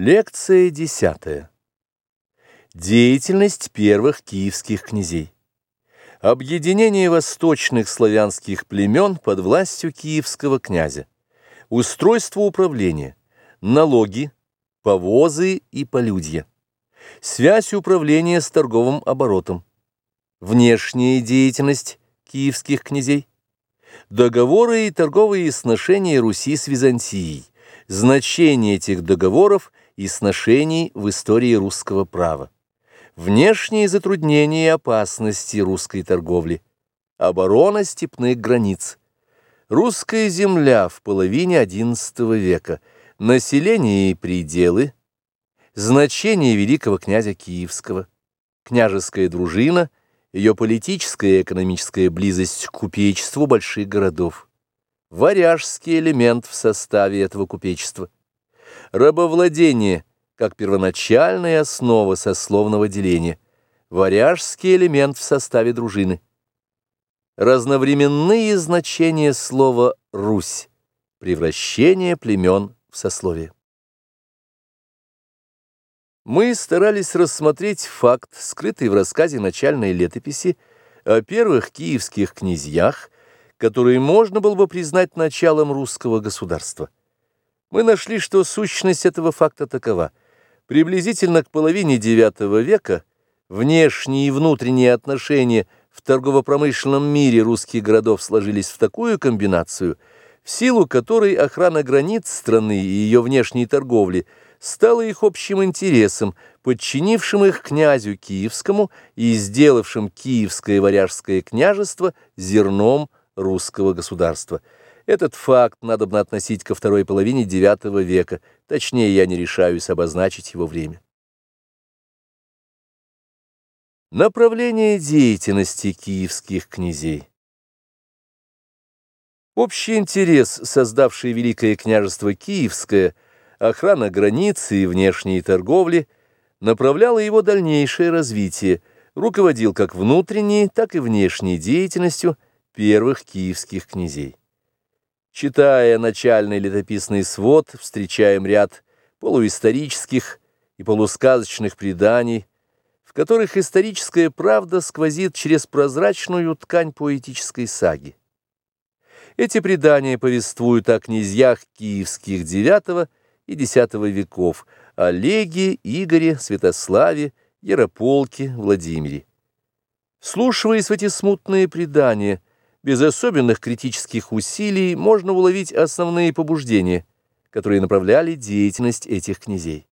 Лекция десятая. Деятельность первых киевских князей. Объединение восточных славянских племен под властью киевского князя. Устройство управления. Налоги, повозы и полюдья. Связь управления с торговым оборотом. Внешняя деятельность киевских князей. Договоры и торговые сношения Руси с Византией. Значение этих договоров и сношений в истории русского права, внешние затруднения и опасности русской торговли, оборона степных границ, русская земля в половине XI века, население и пределы, значение великого князя Киевского, княжеская дружина, ее политическая и экономическая близость к купечеству больших городов, варяжский элемент в составе этого купечества – рабовладение как первоначальная основа сословного деления, варяжский элемент в составе дружины. Разновременные значения слова «Русь» — превращение племен в сословие. Мы старались рассмотреть факт, скрытый в рассказе начальной летописи, о первых киевских князьях, которые можно было бы признать началом русского государства мы нашли, что сущность этого факта такова. Приблизительно к половине IX века внешние и внутренние отношения в торгово-промышленном мире русских городов сложились в такую комбинацию, в силу которой охрана границ страны и ее внешней торговли стала их общим интересом, подчинившим их князю Киевскому и сделавшим Киевское варяжское княжество зерном русского государства – этот факт надо бы относить ко второй половине IX века, точнее я не решаюсь обозначить его время. Направление деятельности киевских князей Общий интерес, создавший Великое княжество Киевское, охрана границы и внешней торговли, направляло его дальнейшее развитие, руководил как внутренней, так и внешней деятельностью первых киевских князей. Читая начальный летописный свод, встречаем ряд полуисторических и полусказочных преданий, в которых историческая правда сквозит через прозрачную ткань поэтической саги. Эти предания повествуют о князьях киевских IX и X веков, Олеге, Игоре, Святославе, Ярополке, Владимире. Слушаясь в эти смутные предания, без особенных критических усилий можно уловить основные побуждения, которые направляли деятельность этих князей.